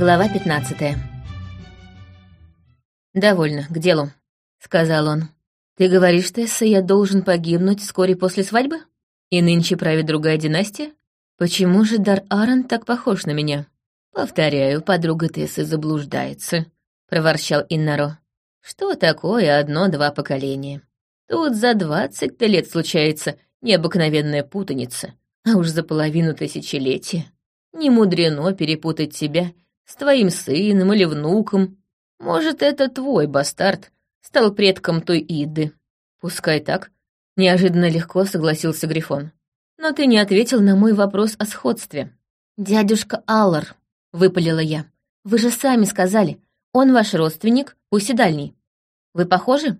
Глава 15 «Довольно, к делу», — сказал он. «Ты говоришь, Тесса, я должен погибнуть вскоре после свадьбы? И нынче правит другая династия? Почему же Дар Аарон так похож на меня?» «Повторяю, подруга Тессы заблуждается», — проворчал Иннаро. «Что такое одно-два поколения? Тут за двадцать-то лет случается необыкновенная путаница, а уж за половину тысячелетия. Не мудрено перепутать тебя с твоим сыном или внуком. Может, это твой бастард стал предком той Иды. Пускай так. Неожиданно легко согласился Грифон. Но ты не ответил на мой вопрос о сходстве. «Дядюшка Аллар», — выпалила я, — «вы же сами сказали, он ваш родственник, пусть и дальний. Вы похожи?»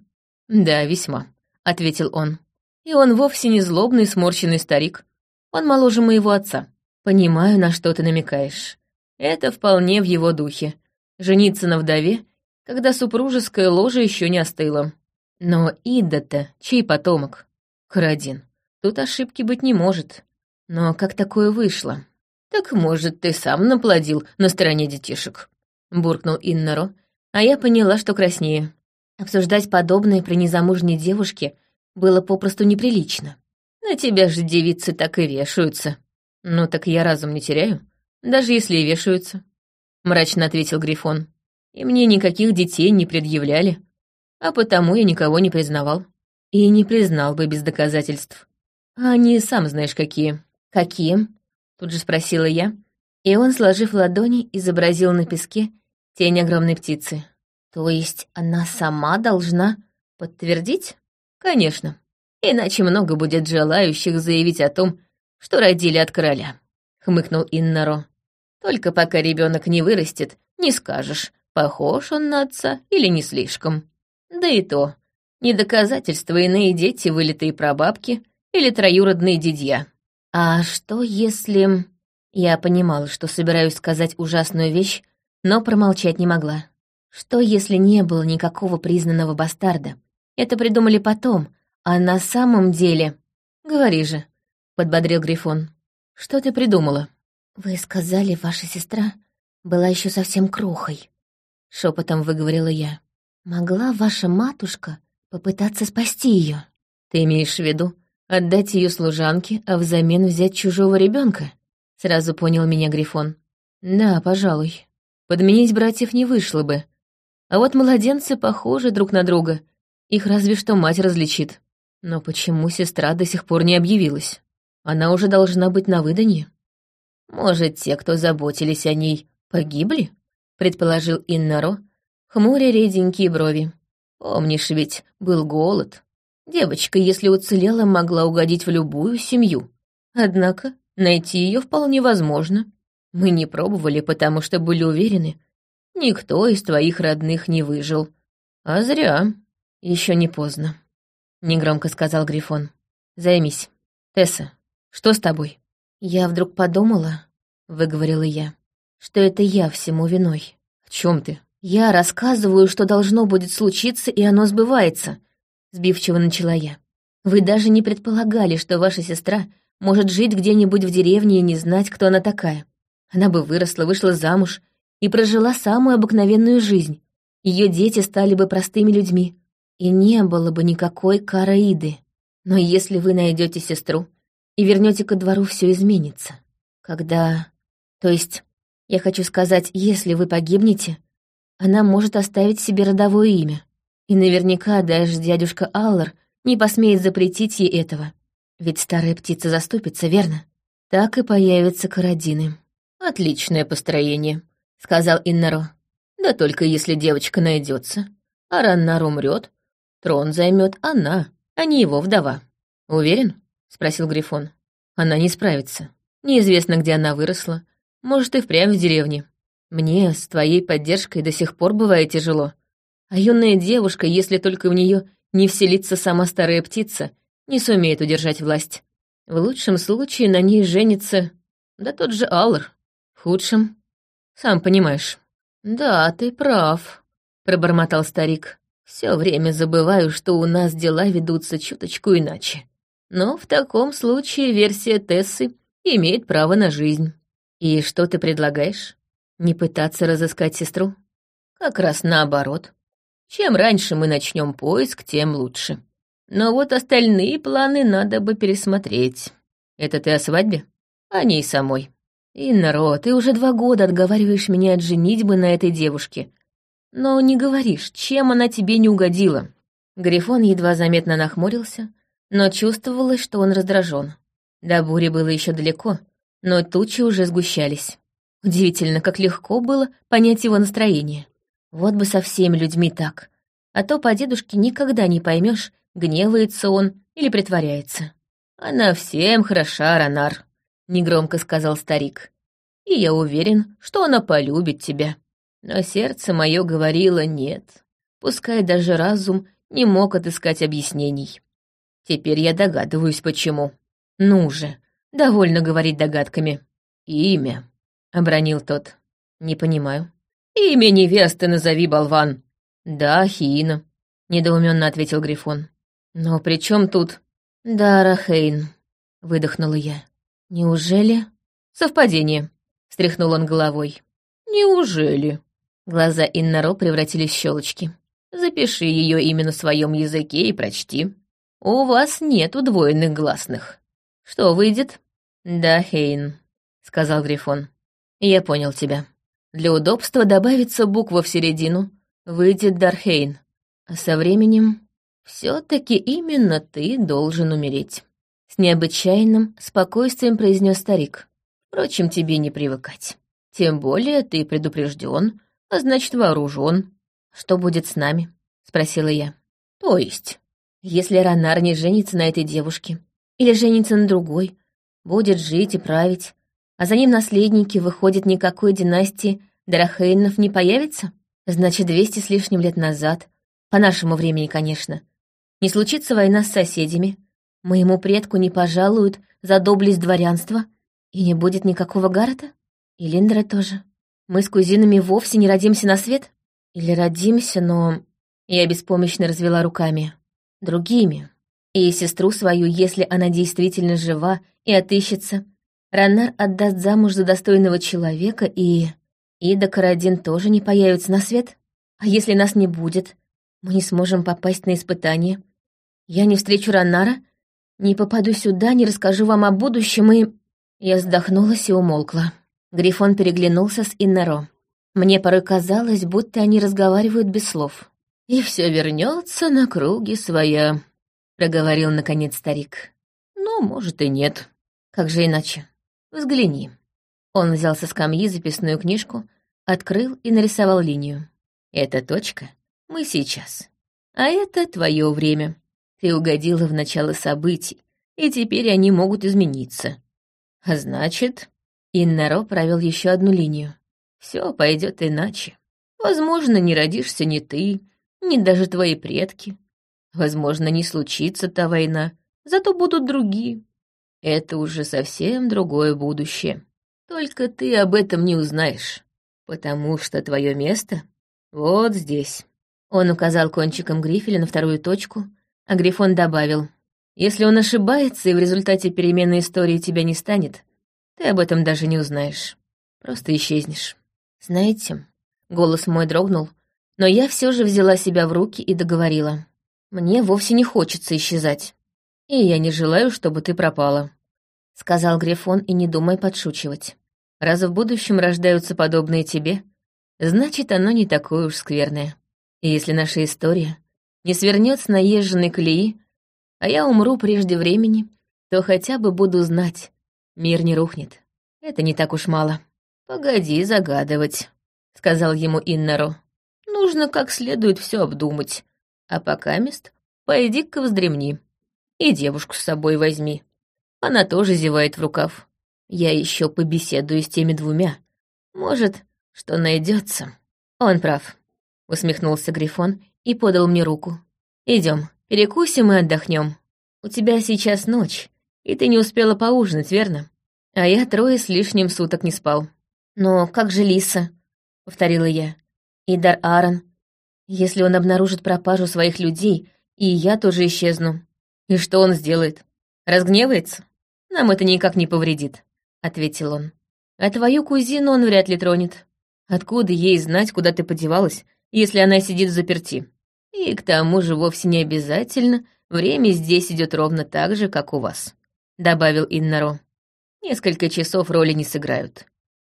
«Да, весьма», — ответил он. «И он вовсе не злобный, сморщенный старик. Он моложе моего отца. Понимаю, на что ты намекаешь. Это вполне в его духе. Жениться на вдове, когда супружеское ложе еще не остыло. Но Ида-то чей потомок? Карадин. Тут ошибки быть не может. Но как такое вышло? Так, может, ты сам наплодил на стороне детишек? Буркнул Иннаро, а я поняла, что краснее. Обсуждать подобное при незамужней девушке было попросту неприлично. На тебя же девицы так и вешаются. Ну так я разум не теряю, даже если и вешаются. Мрачно ответил Грифон. И мне никаких детей не предъявляли, а потому я никого не признавал. И не признал бы без доказательств. А они сам знаешь какие. Какие? Тут же спросила я, и он, сложив ладони, изобразил на песке тень огромной птицы. То есть она сама должна подтвердить? Конечно. Иначе много будет желающих заявить о том, что родили от короля. Хмыкнул Иннаро. Только пока ребенок не вырастет, не скажешь, похож он на отца или не слишком. Да и то, не доказательства иные дети, вылитые прабабки или троюродные дедья. А что если... Я понимала, что собираюсь сказать ужасную вещь, но промолчать не могла. Что, если не было никакого признанного бастарда? Это придумали потом, а на самом деле... Говори же, — подбодрил Грифон. Что ты придумала? Вы сказали, ваша сестра была еще совсем крохой, — шепотом выговорила я. Могла ваша матушка попытаться спасти ее? Ты имеешь в виду отдать ее служанке, а взамен взять чужого ребенка? Сразу понял меня Грифон. Да, пожалуй. Подменить братьев не вышло бы, а вот младенцы похожи друг на друга. Их разве что мать различит. Но почему сестра до сих пор не объявилась? Она уже должна быть на выданье. Может, те, кто заботились о ней, погибли? Предположил Иннаро, хмуря реденькие брови. Помнишь ведь, был голод. Девочка, если уцелела, могла угодить в любую семью. Однако найти ее вполне возможно. Мы не пробовали, потому что были уверены, Никто из твоих родных не выжил. А зря. Еще не поздно. Негромко сказал Грифон. Займись. Тесса, что с тобой? Я вдруг подумала, выговорила я, что это я всему виной. О чем ты? Я рассказываю, что должно будет случиться, и оно сбывается, сбивчиво начала я. Вы даже не предполагали, что ваша сестра может жить где-нибудь в деревне и не знать, кто она такая. Она бы выросла, вышла замуж и прожила самую обыкновенную жизнь. Ее дети стали бы простыми людьми, и не было бы никакой караиды. Но если вы найдете сестру и вернете ко двору, все изменится. Когда... То есть, я хочу сказать, если вы погибнете, она может оставить себе родовое имя. И наверняка даже дядюшка Аллар не посмеет запретить ей этого. Ведь старая птица заступится, верно? Так и появятся карадины. Отличное построение, — сказал Иннаро. «Да только если девочка найдется, а Раннар умрет, трон займет она, а не его вдова. Уверен?» — спросил Грифон. «Она не справится. Неизвестно, где она выросла. Может, и впрямь в деревне. Мне с твоей поддержкой до сих пор бывает тяжело. А юная девушка, если только в нее не вселится сама старая птица, не сумеет удержать власть. В лучшем случае на ней женится, да тот же Аллар. В худшем сам понимаешь». «Да, ты прав», — пробормотал старик. «Все время забываю, что у нас дела ведутся чуточку иначе. Но в таком случае версия Тессы имеет право на жизнь. И что ты предлагаешь? Не пытаться разыскать сестру? Как раз наоборот. Чем раньше мы начнем поиск, тем лучше. Но вот остальные планы надо бы пересмотреть. Это ты о свадьбе? О ней самой. Иннаро, ты уже два года отговариваешь меня от женитьбы на этой девушке. Но не говоришь, чем она тебе не угодила. Грифон едва заметно нахмурился, но чувствовалось, что он раздражен. До бури было еще далеко, но тучи уже сгущались. Удивительно, как легко было понять его настроение. Вот бы со всеми людьми так. А то по дедушке никогда не поймешь, гневается он или притворяется. «Она всем хороша, Ронар», — негромко сказал старик. «И я уверен, что она полюбит тебя. Но сердце мое говорило нет, пускай даже разум не мог отыскать объяснений. Теперь я догадываюсь, почему. Ну же, довольно говорить догадками. Имя, — обронил тот. Не понимаю. Имя невесты назови, болван. Да, Хиина, — недоуменно ответил Грифон. Но при чем тут... Дара Хейн, — выдохнула я. Неужели... Совпадение, — встряхнул он головой. Неужели? Глаза Иннаро превратились в щелочки. Запиши ее имя на своем языке и прочти. У вас нет удвоенных гласных. Что выйдет? Да, Хейн, сказал Грифон. Я понял тебя. Для удобства добавится буква в середину. Выйдет Дархейн. А со временем все-таки именно ты должен умереть. С необычайным спокойствием произнес старик. Впрочем, тебе не привыкать. Тем более ты предупрежден, а значит вооружен. Что будет с нами? Спросила я. То есть, если Ронар не женится на этой девушке, или женится на другой, будет жить и править, а за ним наследники, выходит, никакой династии Дарахейнов не появится? Значит, двести с лишним лет назад, по нашему времени, конечно, не случится война с соседями, моему предку не пожалуют за доблесть дворянства, и не будет никакого Гаррета? И Линдера тоже. Мы с кузинами вовсе не родимся на свет? Или родимся, но... Я беспомощно развела руками. Другими. И сестру свою, если она действительно жива и отыщется, Ранар отдаст замуж за достойного человека, и... Ида Карадин тоже не появится на свет? А если нас не будет, мы не сможем попасть на испытание. Я не встречу Ранара, не попаду сюда, не расскажу вам о будущем, и... Я вздохнулась и умолкла. Грифон переглянулся с Иннеро. Мне порой казалось, будто они разговаривают без слов. «И все вернется на круги своя», — проговорил наконец старик. «Ну, может, и нет. Как же иначе? Взгляни». Он взял со скамьи записную книжку, открыл и нарисовал линию. «Это точка. Мы сейчас. А это твое время. Ты угодила в начало событий, и теперь они могут измениться. А значит, Иннаро провел еще одну линию. Все пойдет иначе. Возможно, не родишься ни ты, ни даже твои предки. Возможно, не случится та война, зато будут другие. Это уже совсем другое будущее. Только ты об этом не узнаешь, потому что твое место вот здесь. Он указал кончиком грифеля на вторую точку, а Грифон добавил, «Если он ошибается и в результате перемены истории тебя не станет, ты об этом даже не узнаешь. Просто исчезнешь. Знаете, голос мой дрогнул, но я все же взяла себя в руки и договорила. Мне вовсе не хочется исчезать. И я не желаю, чтобы ты пропала. Сказал Грифон и не думай подшучивать. Раз в будущем рождаются подобные тебе, значит, оно не такое уж скверное. И если наша история не свернет с наезженной колеи, а я умру прежде времени, то хотя бы буду знать, Мир не рухнет. Это не так уж мало. Погоди загадывать, сказал ему Иннару. Нужно как следует все обдумать. А пока мест пойди-ка вздремни. И девушку с собой возьми. Она тоже зевает в рукав. Я еще побеседую с теми двумя. Может, что найдется. Он прав, усмехнулся Грифон и подал мне руку. Идем, перекусим и отдохнем. У тебя сейчас ночь, и ты не успела поужинать, верно? А я трое с лишним суток не спал. Но как же Лиса? Повторила я. И Дар Аарон. Если он обнаружит пропажу своих людей, и я тоже исчезну. И что он сделает? Разгневается? Нам это никак не повредит, ответил он. А твою кузину он вряд ли тронет. Откуда ей знать, куда ты подевалась, если она сидит в заперти? И к тому же вовсе не обязательно время здесь идет ровно так же, как у вас», — добавил Иннаро. «Несколько часов роли не сыграют.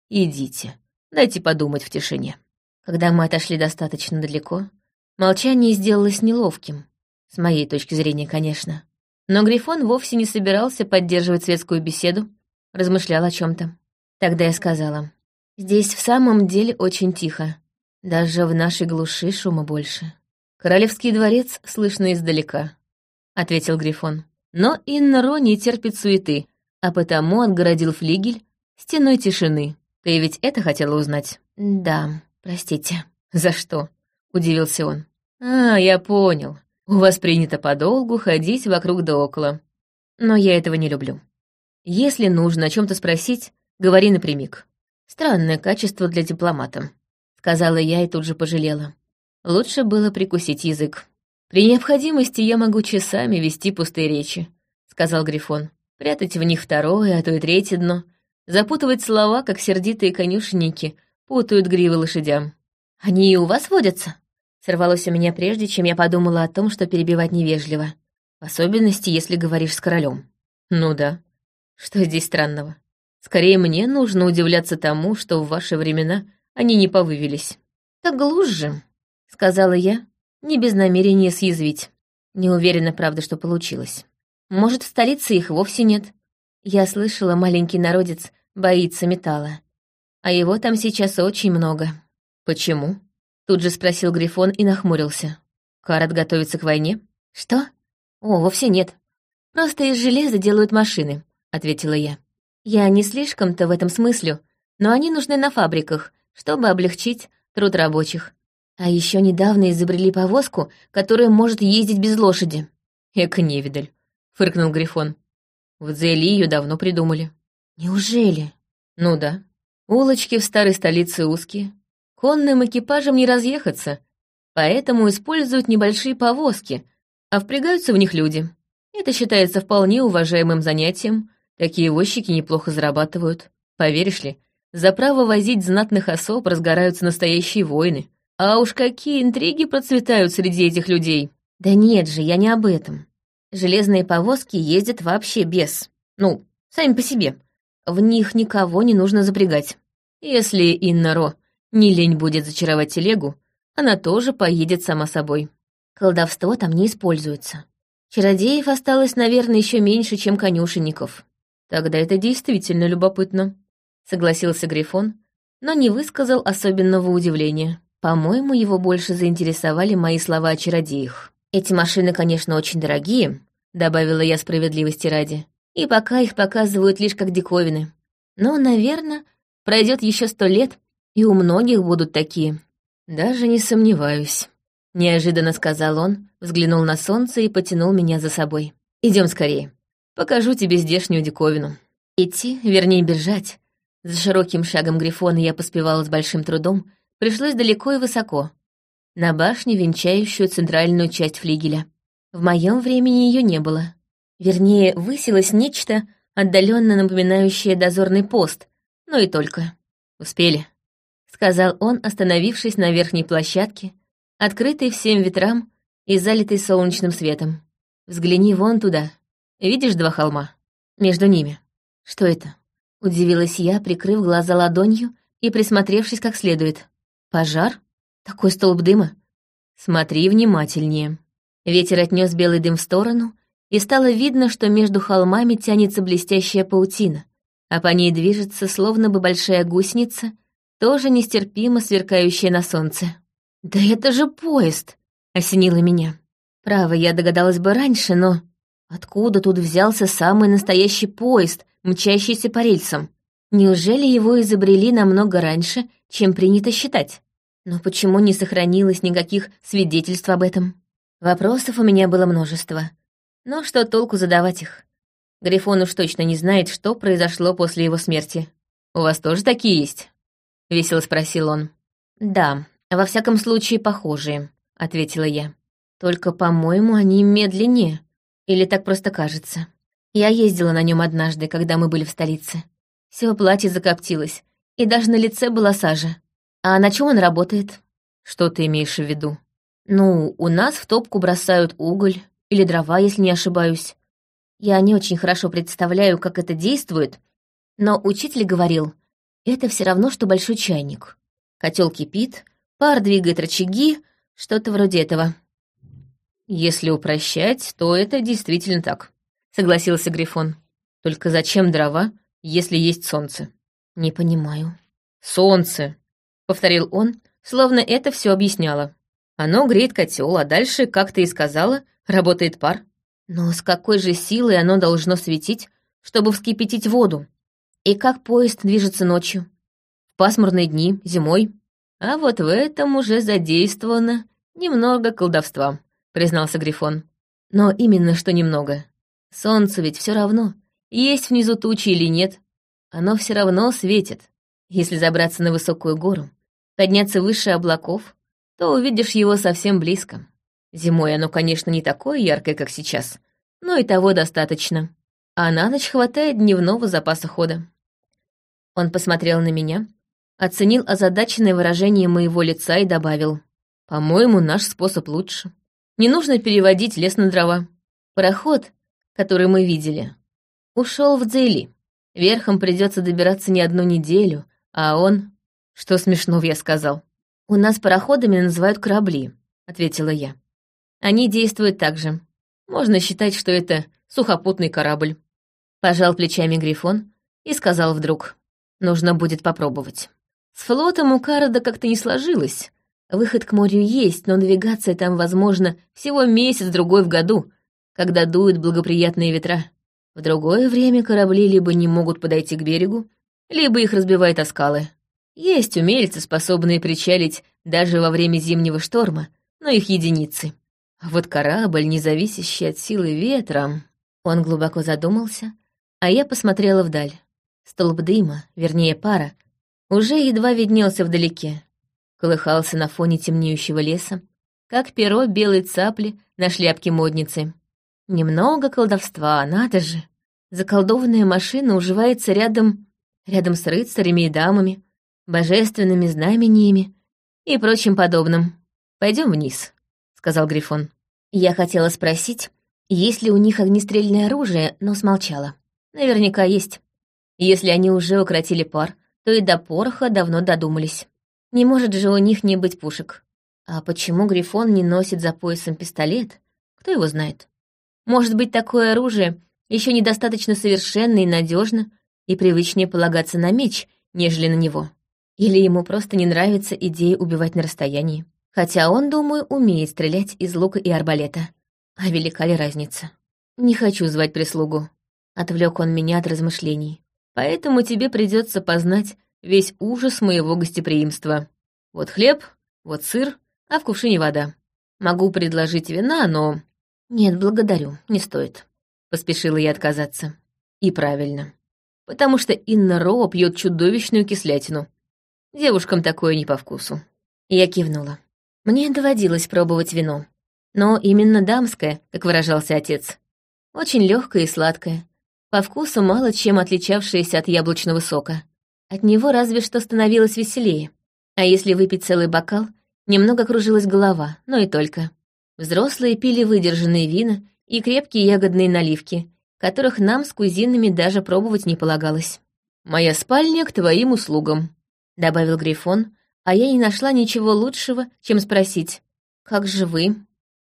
Идите, дайте подумать в тишине». Когда мы отошли достаточно далеко, молчание сделалось неловким, с моей точки зрения, конечно. Но Грифон вовсе не собирался поддерживать светскую беседу, размышлял о чем то Тогда я сказала, «Здесь в самом деле очень тихо. Даже в нашей глуши шума больше. Королевский дворец слышно издалека», — ответил Грифон. Но Иннаро не терпит суеты, а потому отгородил флигель стеной тишины. Ты ведь это хотела узнать? Да, простите. За что? Удивился он. А, я понял. У вас принято подолгу ходить вокруг да около. Но я этого не люблю. Если нужно о чем то спросить, говори напрямик. Странное качество для дипломата, сказала я и тут же пожалела. Лучше было прикусить язык. При необходимости я могу часами вести пустые речи, сказал Грифон. Прятать в них второе, а то и третье дно, запутывать слова, как сердитые конюшенники путают гривы лошадям. Они и у вас водятся? Сорвалось у меня прежде, чем я подумала о том, что перебивать невежливо. В особенности, если говоришь с королем. Ну да. Что здесь странного? Скорее, мне нужно удивляться тому, что в ваши времена они не повывелись. Так глушь сказала я, не без намерения съязвить. Не уверена, правда, что получилось. Может, в столице их вовсе нет. Я слышала, маленький народец боится металла. А его там сейчас очень много. Почему? Тут же спросил Грифон и нахмурился. Карат готовится к войне? Что? О, вовсе нет. Просто из железа делают машины, ответила я. Я не слишком-то в этом смысле, но они нужны на фабриках, чтобы облегчить труд рабочих. А еще недавно изобрели повозку, которая может ездить без лошади. Эка невидаль, фыркнул Грифон. В Дзели ее давно придумали. Неужели? Ну да. Улочки в старой столице узкие, Конным экипажам не разъехаться, поэтому используют небольшие повозки, а впрягаются в них люди. Это считается вполне уважаемым занятием, такие возчики неплохо зарабатывают. Поверишь ли, за право возить знатных особ разгораются настоящие войны. А уж какие интриги процветают среди этих людей. Да нет же, я не об этом. Железные повозки ездят вообще без. Ну, сами по себе. В них никого не нужно запрягать. Если Иннаро не лень будет зачаровать телегу, она тоже поедет сама собой. Колдовство там не используется. Чародеев осталось, наверное, еще меньше, чем конюшенников. Тогда это действительно любопытно, согласился Грифон, но не высказал особенного удивления. По-моему, его больше заинтересовали мои слова о чародеях. Эти машины, конечно, очень дорогие, добавила я справедливости ради, и пока их показывают лишь как диковины. Но, наверное, пройдет еще сто лет, и у многих будут такие. Даже не сомневаюсь. Неожиданно сказал он, взглянул на солнце и потянул меня за собой. Идем скорее. Покажу тебе здешнюю диковину. Идти, вернее, бежать. За широким шагом Грифона я поспевала с большим трудом, пришлось далеко и высоко. На башню, венчающую центральную часть флигеля. В моем времени ее не было. Вернее, высилось нечто, отдаленно напоминающее дозорный пост, но и только. Успели сказал он, остановившись на верхней площадке, открытой всем ветрам и залитой солнечным светом. «Взгляни вон туда. Видишь два холма? Между ними. Что это?» Удивилась я, прикрыв глаза ладонью и присмотревшись как следует. «Пожар? Такой столб дыма?» «Смотри внимательнее». Ветер отнес белый дым в сторону, и стало видно, что между холмами тянется блестящая паутина, а по ней движется, словно бы большая гусеница, тоже нестерпимо сверкающая на солнце. «Да это же поезд!» — осенило меня. Право, я догадалась бы раньше, но... Откуда тут взялся самый настоящий поезд, мчащийся по рельсам? Неужели его изобрели намного раньше, чем принято считать? Но почему не сохранилось никаких свидетельств об этом? Вопросов у меня было множество. Но что толку задавать их? Грифон уж точно не знает, что произошло после его смерти. У вас тоже такие есть? — весело спросил он. «Да, во всяком случае похожие», — ответила я. «Только, по-моему, они медленнее. Или так просто кажется. Я ездила на нем однажды, когда мы были в столице. Все платье закоптилось, и даже на лице была сажа. А на чем он работает? Что ты имеешь в виду? Ну, у нас в топку бросают уголь или дрова, если не ошибаюсь. Я не очень хорошо представляю, как это действует, но учитель говорил, это все равно, что большой чайник. Котел кипит, пар двигает рычаги, что-то вроде этого. Если упрощать, то это действительно так, согласился Грифон. Только зачем дрова, если есть солнце? Не понимаю. Солнце, повторил он, словно это все объясняло. Оно греет котел, а дальше, как ты и сказала, работает пар. Но с какой же силой оно должно светить, чтобы вскипятить воду? И как поезд движется ночью? В пасмурные дни, зимой? А вот в этом уже задействовано немного колдовства, признался Грифон. Но именно что немного. Солнце ведь все равно, есть внизу тучи или нет, оно все равно светит. Если забраться на высокую гору, подняться выше облаков, то увидишь его совсем близко. Зимой оно, конечно, не такое яркое, как сейчас, но и того достаточно. А на ночь хватает дневного запаса хода. Он посмотрел на меня, оценил озадаченное выражение моего лица и добавил. «По-моему, наш способ лучше. Не нужно переводить лес на дрова. Пароход, который мы видели, ушел в Дзейли. Верхом придется добираться не одну неделю, а он... Что смешного я сказал. У нас пароходами называют корабли, ответила я. Они действуют так же. Можно считать, что это сухопутный корабль. Пожал плечами Грифон и сказал вдруг. Нужно будет попробовать. С флотом у Карада как-то не сложилось. Выход к морю есть, но навигация там возможно всего месяц-другой в году, когда дуют благоприятные ветра. В другое время корабли либо не могут подойти к берегу, либо их разбивает о скалы. Есть умельцы, способные причалить даже во время зимнего шторма, но их единицы. А вот корабль, не зависящий от силы ветра... Он глубоко задумался, а я посмотрела вдаль. Столб дыма, вернее пара, уже едва виднелся вдалеке. Колыхался на фоне темнеющего леса, как перо белой цапли на шляпке модницы. Немного колдовства, надо же. Заколдованная машина уживается рядом... рядом с рыцарями и дамами, божественными знамениями и прочим подобным. Пойдем вниз сказал Грифон. Я хотела спросить, есть ли у них огнестрельное оружие, но смолчала. Наверняка есть. Если они уже укротили пар, то и до пороха давно додумались. Не может же у них не быть пушек. А почему Грифон не носит за поясом пистолет? Кто его знает? Может быть, такое оружие еще недостаточно совершенно и надежно, и привычнее полагаться на меч, нежели на него. Или ему просто не нравится идея убивать на расстоянии. Хотя он, думаю, умеет стрелять из лука и арбалета. А велика ли разница? Не хочу звать прислугу. Отвлек он меня от размышлений. Поэтому тебе придется познать весь ужас моего гостеприимства. Вот хлеб, вот сыр, а в кувшине вода. Могу предложить вина, но... Нет, благодарю, не стоит. Поспешила я отказаться. И правильно. Потому что Инна Ро пьет чудовищную кислятину. Девушкам такое не по вкусу. Я кивнула. Мне доводилось пробовать вино. Но именно дамское, как выражался отец. Очень легкое и сладкое. По вкусу мало чем отличавшееся от яблочного сока. От него разве что становилось веселее. А если выпить целый бокал, немного кружилась голова, но и только. Взрослые пили выдержанные вина и крепкие ягодные наливки, которых нам с кузинами даже пробовать не полагалось. «Моя спальня к твоим услугам», — добавил Грифон, а я не нашла ничего лучшего, чем спросить, «Как же вы?»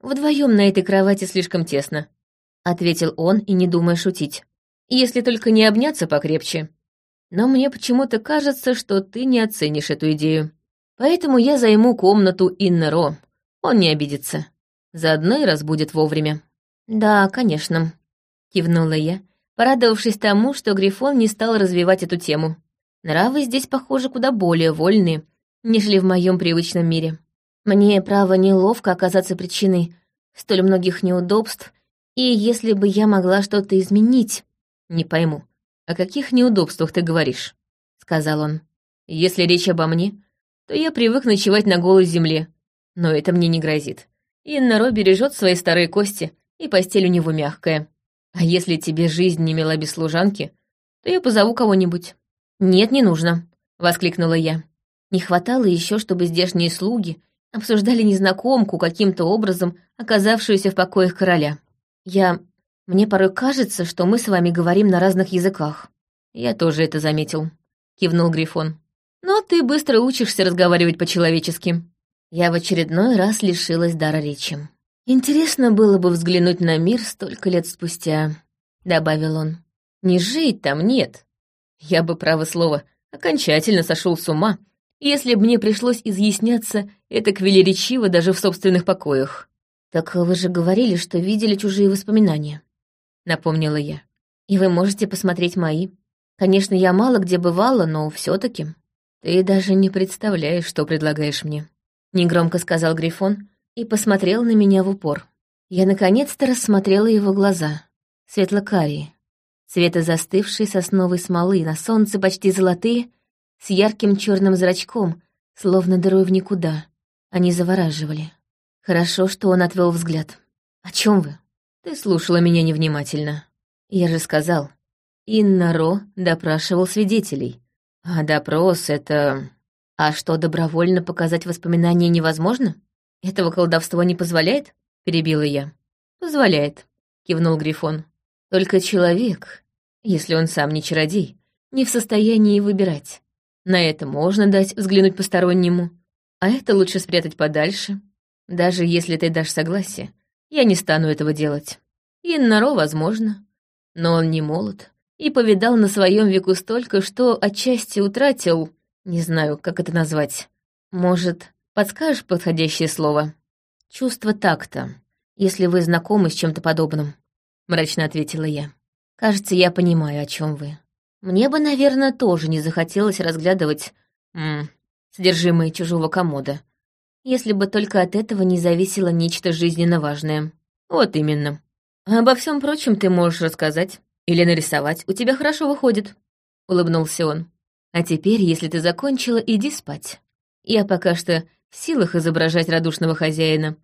«Вдвоем на этой кровати слишком тесно», — ответил он и не думая шутить. «Если только не обняться покрепче. Но мне почему-то кажется, что ты не оценишь эту идею. Поэтому я займу комнату Инна Ро. Он не обидится. Заодно и разбудит вовремя». «Да, конечно», — кивнула я, порадовавшись тому, что Грифон не стал развивать эту тему. Нравы здесь, похоже, куда более вольные, нежели в моем привычном мире. Мне, право, неловко оказаться причиной столь многих неудобств, и если бы я могла что-то изменить... Не пойму, о каких неудобствах ты говоришь? Сказал он. Если речь обо мне, то я привык ночевать на голой земле, но это мне не грозит. Инна Ро бережет свои старые кости, и постель у него мягкая. А если тебе жизнь не мила без служанки, то я позову кого-нибудь. Нет, не нужно, воскликнула я. Не хватало еще, чтобы здешние слуги обсуждали незнакомку, каким-то образом оказавшуюся в покоях короля. Я... Мне порой кажется, что мы с вами говорим на разных языках. Я тоже это заметил, кивнул Грифон. Но ты быстро учишься разговаривать по-человечески. Я в очередной раз лишилась дара речи. Интересно было бы взглянуть на мир столько лет спустя, добавил он. Не жить там нет. Я бы, право слово, окончательно сошел с ума, если бы мне пришлось изъясняться это велеречиво даже в собственных покоях. «Так вы же говорили, что видели чужие воспоминания», — напомнила я. «И вы можете посмотреть мои. Конечно, я мало где бывала, но все таки «Ты даже не представляешь, что предлагаешь мне», — негромко сказал Грифон и посмотрел на меня в упор. Я наконец-то рассмотрела его глаза, светло-карие, цвета застывшей сосновой смолы, на солнце почти золотые, с ярким черным зрачком, словно дырой в никуда. Они завораживали. Хорошо, что он отвел взгляд. «О чем вы?» «Ты слушала меня невнимательно. Я же сказал. Инна Ро допрашивал свидетелей. А допрос — это... А что, добровольно показать воспоминания невозможно? Этого колдовство не позволяет?» — перебила я. «Позволяет», — кивнул Грифон. «Только человек, если он сам не чародей, не в состоянии выбирать. На это можно дать взглянуть постороннему, а это лучше спрятать подальше. Даже если ты дашь согласие, я не стану этого делать. Иннаро, возможно, но он не молод и повидал на своем веку столько, что отчасти утратил, не знаю, как это назвать. Может, подскажешь подходящее слово? Чувство такта, если вы знакомы с чем-то подобным, мрачно ответила я. Кажется, я понимаю, о чем вы. Мне бы, наверное, тоже не захотелось разглядывать м, содержимое чужого комода, если бы только от этого не зависело нечто жизненно важное. Вот именно. Обо всем прочем ты можешь рассказать или нарисовать, у тебя хорошо выходит, улыбнулся он. А теперь, если ты закончила, иди спать. Я пока что в силах изображать радушного хозяина,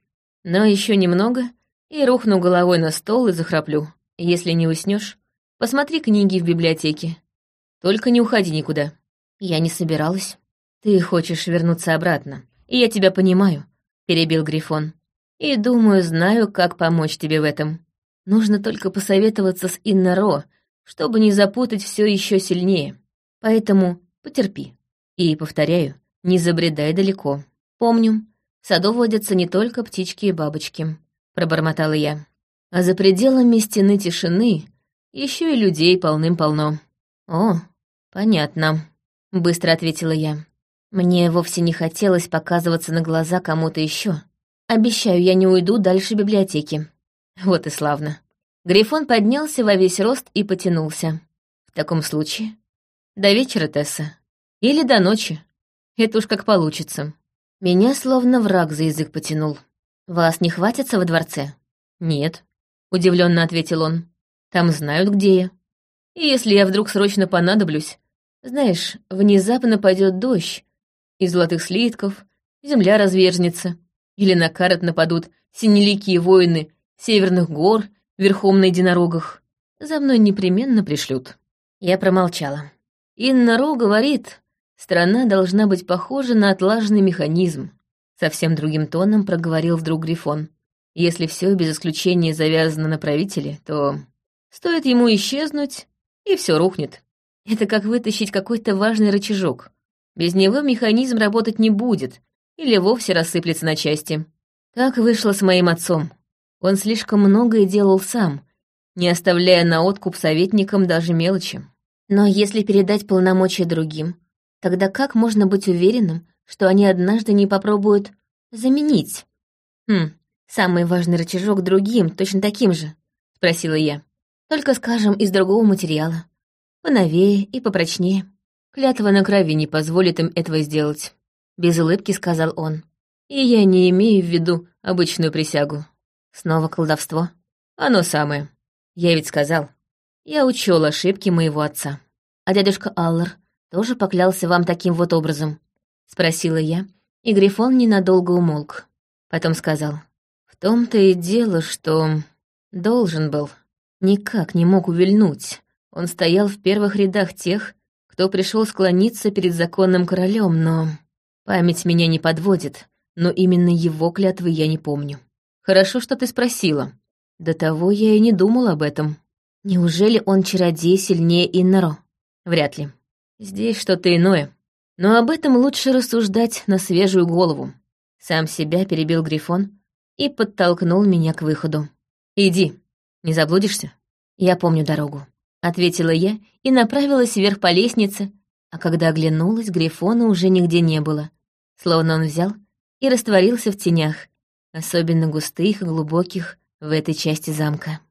но еще немного и рухну головой на стол и захраплю. Если не уснешь, посмотри книги в библиотеке. Только не уходи никуда. Я не собиралась. Ты хочешь вернуться обратно, и я тебя понимаю, перебил Грифон. И думаю, знаю, как помочь тебе в этом. Нужно только посоветоваться с Иннаро, чтобы не запутать все еще сильнее. Поэтому потерпи. И, повторяю, не забредай далеко. Помню, в саду водятся не только птички и бабочки, пробормотала я. А за пределами стены тишины еще и людей полным-полно. О, «Понятно», — быстро ответила я. Мне вовсе не хотелось показываться на глаза кому-то еще. Обещаю, я не уйду дальше библиотеки. Вот и славно. Грифон поднялся во весь рост и потянулся. В таком случае, до вечера, Тесса. Или до ночи. Это уж как получится. Меня словно враг за язык потянул. Вас не хватится во дворце? Нет, удивленно ответил он. Там знают, где я. И если я вдруг срочно понадоблюсь, знаешь, внезапно пойдет дождь, из золотых слитков, земля разверзнется, или на карат нападут синеликие воины северных гор верхом на единорогах, за мной непременно пришлют. Я промолчала. Инна Ро говорит, страна должна быть похожа на отлаженный механизм. Совсем другим тоном проговорил вдруг Грифон. Если все без исключения завязано на правителе, то стоит ему исчезнуть, и все рухнет. Это как вытащить какой-то важный рычажок. Без него механизм работать не будет или вовсе рассыплется на части. Так вышло с моим отцом. Он слишком многое делал сам, не оставляя на откуп советникам даже мелочи. Но если передать полномочия другим, тогда как можно быть уверенным, что они однажды не попробуют заменить? Хм, самый важный рычажок другим, точно таким же, спросила я. Только, скажем, из другого материала. Поновее и попрочнее. Клятва на крови не позволит им этого сделать. Без улыбки сказал он. И я не имею в виду обычную присягу. Снова колдовство. Оно самое. Я ведь сказал. Я учел ошибки моего отца. А дядюшка Аллар тоже поклялся вам таким вот образом? Спросила я, и Грифон ненадолго умолк. Потом сказал. В том-то и дело, что должен был никак не мог увильнуть. Он стоял в первых рядах тех, кто пришел склониться перед законным королем, но... Память меня не подводит, но именно его клятвы я не помню. Хорошо, что ты спросила. До того я и не думал об этом. Неужели он чародей сильнее Иннаро? Вряд ли. Здесь что-то иное. Но об этом лучше рассуждать на свежую голову. Сам себя перебил Грифон и подтолкнул меня к выходу. «Иди, не заблудишься?» «Я помню дорогу», — ответила я и направилась вверх по лестнице, а когда оглянулась, Грифона уже нигде не было, словно он взял и растворился в тенях, особенно густых и глубоких в этой части замка.